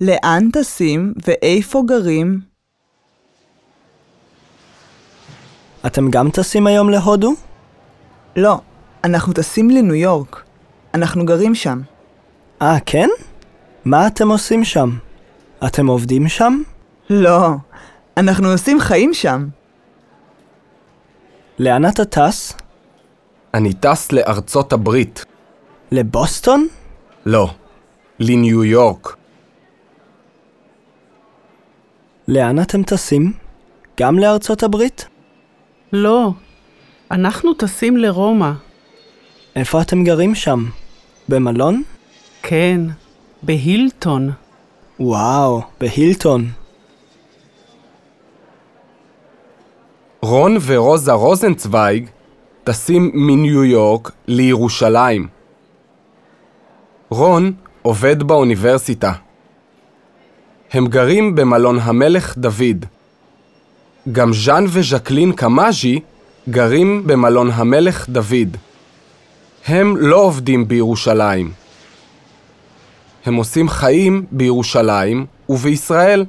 לאן טסים ואיפה גרים? אתם גם טסים היום להודו? לא, אנחנו טסים לניו יורק. אנחנו גרים שם. אה, כן? מה אתם עושים שם? אתם עובדים שם? לא, אנחנו עושים חיים שם. לאן אתה טס? אני טס לארצות הברית. לבוסטון? לא, לניו יורק. לאן אתם טסים? גם לארצות הברית? לא, אנחנו טסים לרומא. איפה אתם גרים שם? במלון? כן, בהילטון. וואו, בהילטון. רון ורוזה רוזנצוויג טסים מניו יורק לירושלים. רון עובד באוניברסיטה. הם גרים במלון המלך דוד. גם ז'אן וז'קלין קמאז'י גרים במלון המלך דוד. הם לא עובדים בירושלים. הם עושים חיים בירושלים ובישראל.